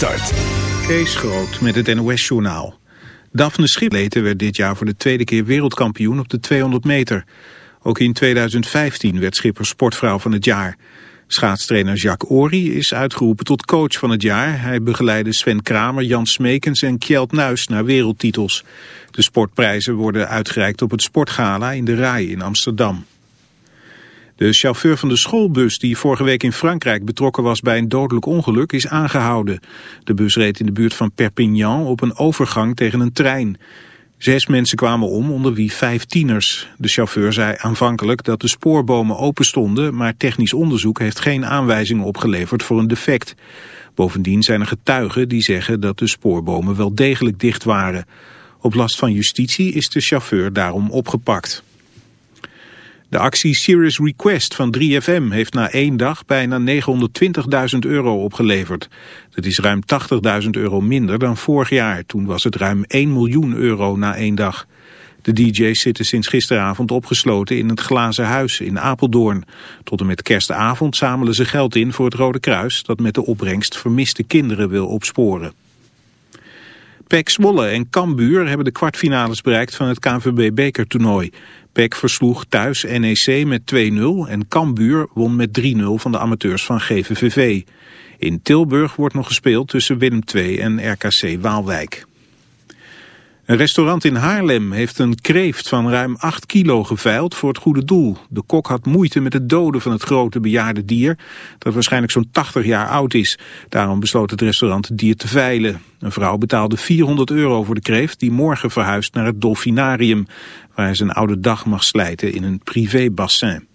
start. Kees Groot met het NOS-journaal. Daphne Schiphol werd dit jaar voor de tweede keer wereldkampioen op de 200 meter. Ook in 2015 werd Schipper sportvrouw van het jaar. Schaatstrainer Jacques Ory is uitgeroepen tot coach van het jaar. Hij begeleidde Sven Kramer, Jan Smekens en Kjeld Nuis naar wereldtitels. De sportprijzen worden uitgereikt op het Sportgala in de Rai in Amsterdam. De chauffeur van de schoolbus die vorige week in Frankrijk betrokken was bij een dodelijk ongeluk is aangehouden. De bus reed in de buurt van Perpignan op een overgang tegen een trein. Zes mensen kwamen om, onder wie vijf tieners. De chauffeur zei aanvankelijk dat de spoorbomen open stonden, maar technisch onderzoek heeft geen aanwijzingen opgeleverd voor een defect. Bovendien zijn er getuigen die zeggen dat de spoorbomen wel degelijk dicht waren. Op last van justitie is de chauffeur daarom opgepakt. De actie Serious Request van 3FM heeft na één dag bijna 920.000 euro opgeleverd. Dat is ruim 80.000 euro minder dan vorig jaar. Toen was het ruim 1 miljoen euro na één dag. De DJ's zitten sinds gisteravond opgesloten in het Glazen Huis in Apeldoorn. Tot en met kerstavond zamelen ze geld in voor het Rode Kruis... dat met de opbrengst vermiste kinderen wil opsporen. PEC Zwolle en Cambuur hebben de kwartfinales bereikt van het KNVB-bekertoernooi. PEC versloeg thuis NEC met 2-0 en Cambuur won met 3-0 van de amateurs van GVVV. In Tilburg wordt nog gespeeld tussen Willem II en RKC Waalwijk. Een restaurant in Haarlem heeft een kreeft van ruim 8 kilo geveild voor het goede doel. De kok had moeite met het doden van het grote bejaarde dier, dat waarschijnlijk zo'n 80 jaar oud is. Daarom besloot het restaurant het dier te veilen. Een vrouw betaalde 400 euro voor de kreeft die morgen verhuist naar het Dolfinarium, waar hij zijn oude dag mag slijten in een privébassin.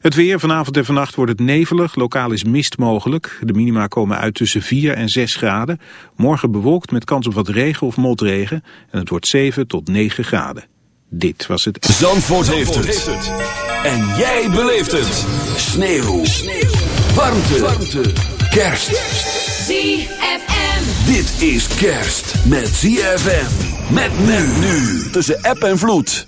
Het weer, vanavond en vannacht wordt het nevelig, lokaal is mist mogelijk. De minima komen uit tussen 4 en 6 graden. Morgen bewolkt met kans op wat regen of motregen. En het wordt 7 tot 9 graden. Dit was het... Zandvoort, heeft, het. En jij beleeft het. Sneeuw. Sneeuw. Warmte. Warmte. Kerst. ZFM. Dit is kerst met ZFM. Met men nu. Tussen app en vloed.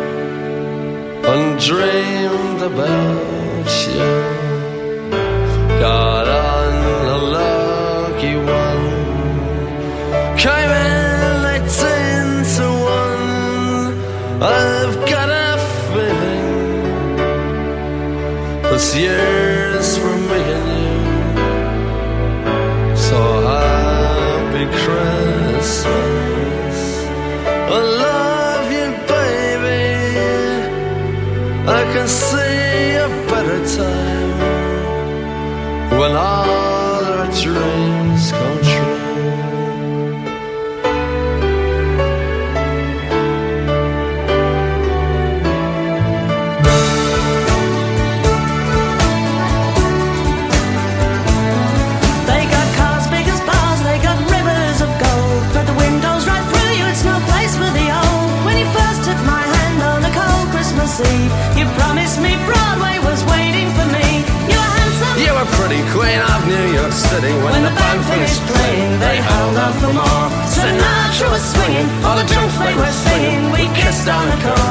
dreamed about you. Got on a lucky one, came in eighteen to one. I've got a feeling this year's when I all the drunks they were saying, We kissed on the corner,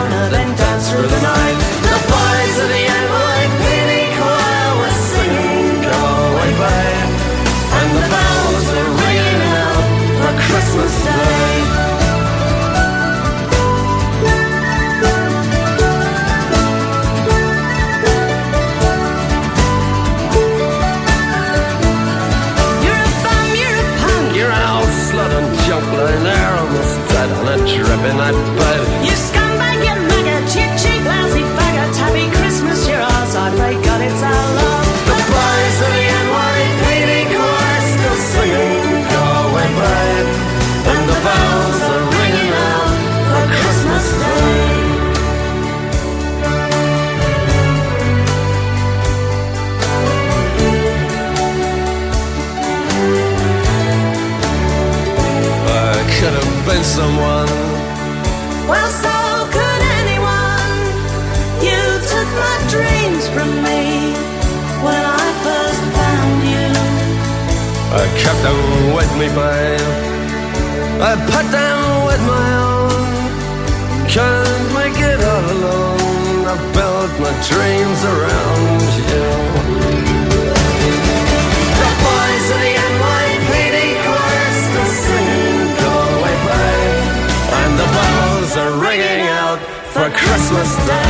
suas terras.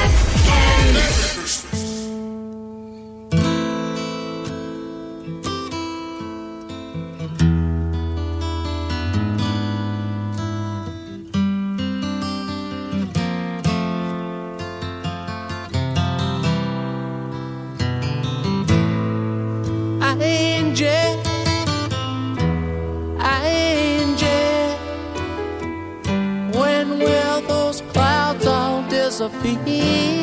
feel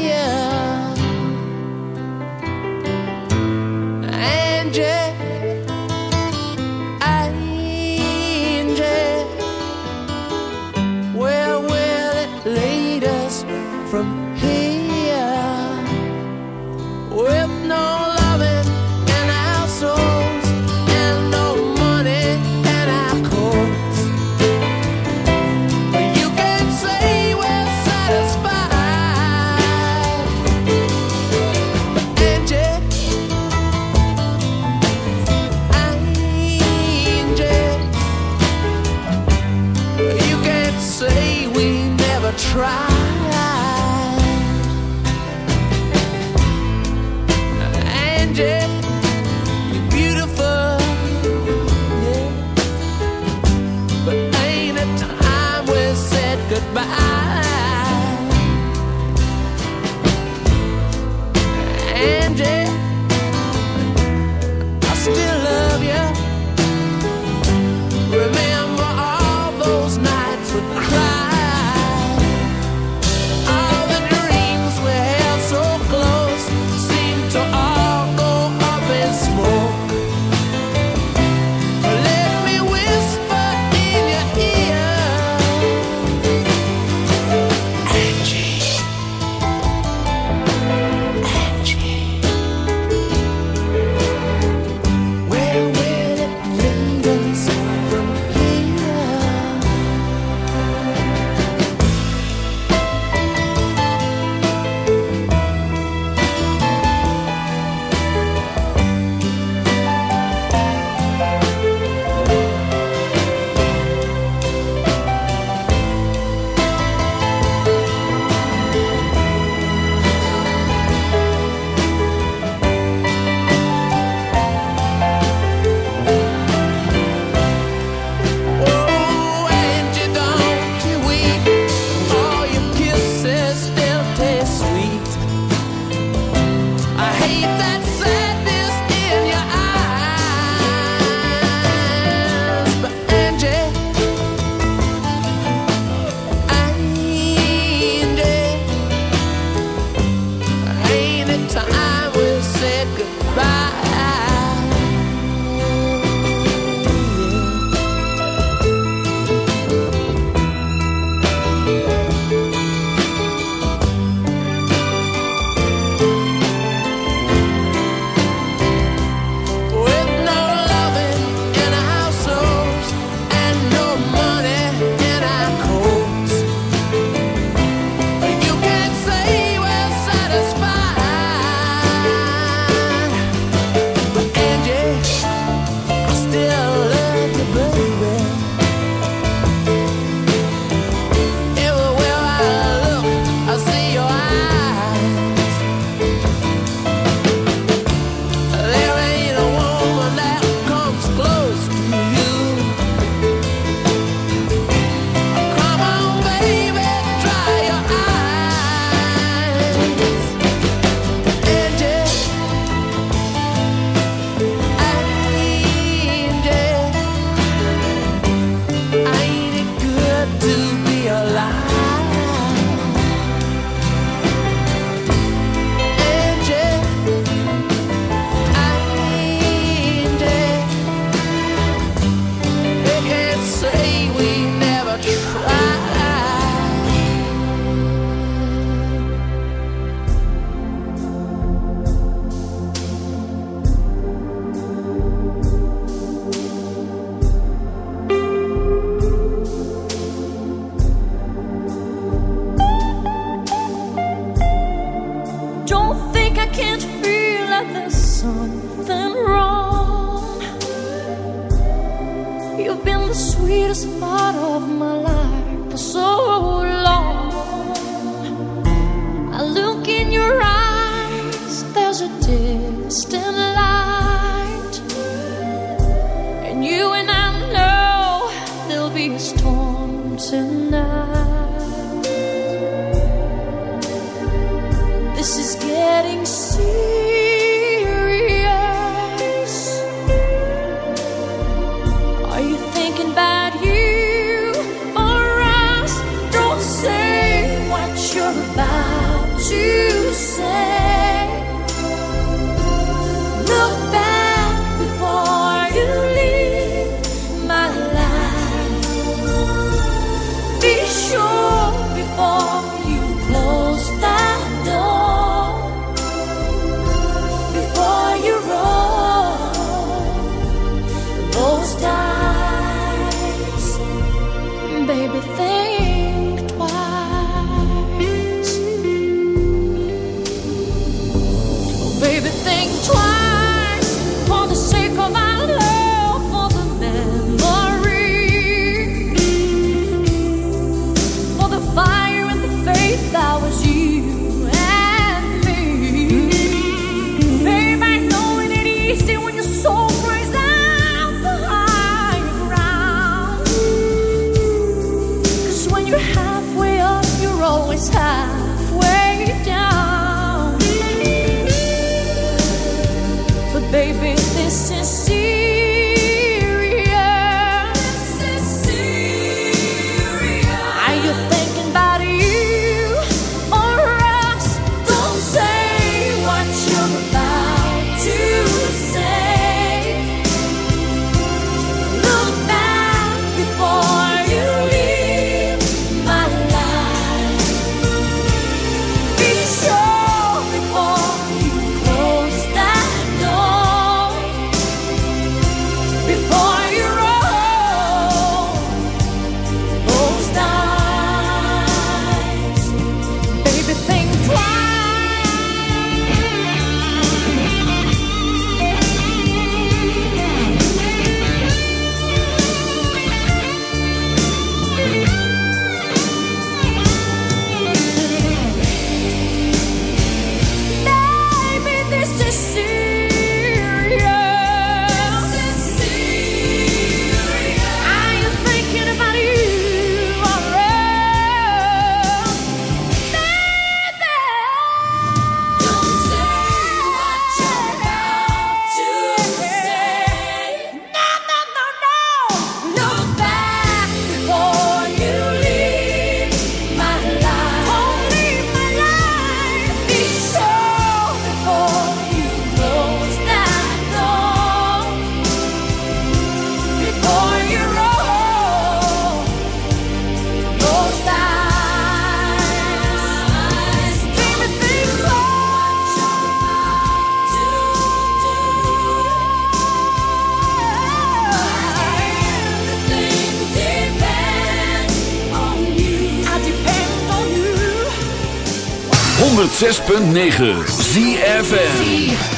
106.9 ZFN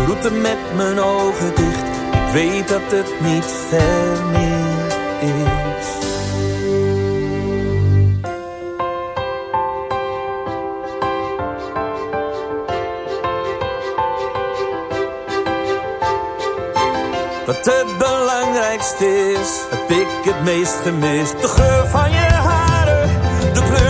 de route met mijn ogen dicht. Ik weet dat het niet ver meer is. Wat het belangrijkste is, heb ik het meest gemist. De geur van je haren, de kleur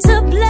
to play.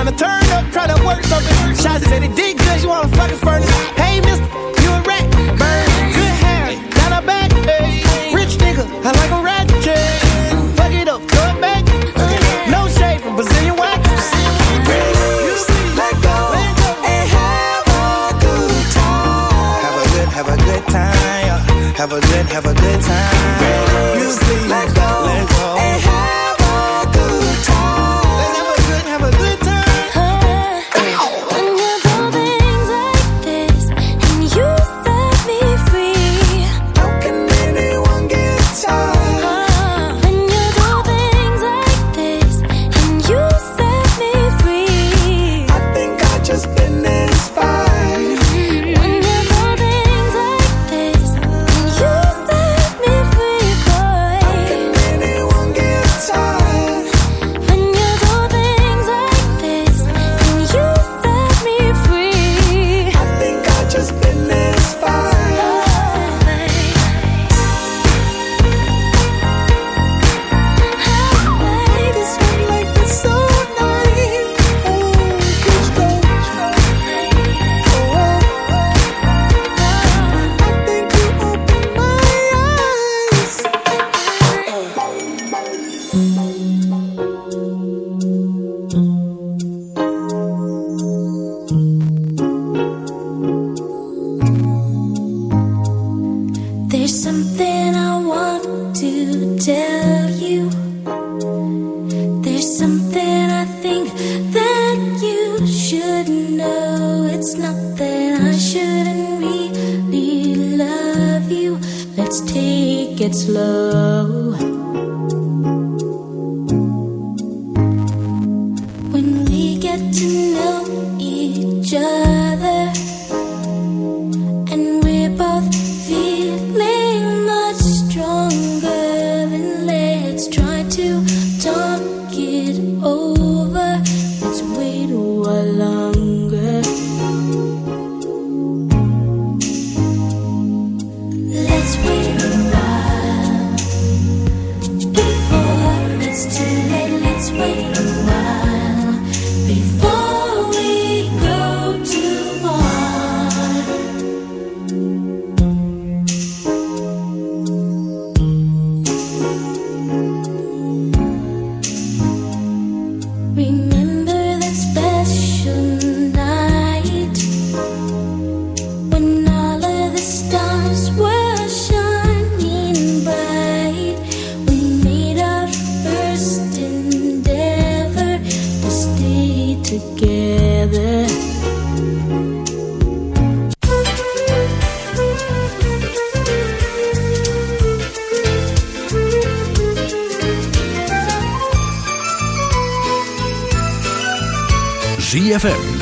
Tryna turn up, tryna work something. Shots said Teddy D, cause you wanna fucking furnace. Hey, mister.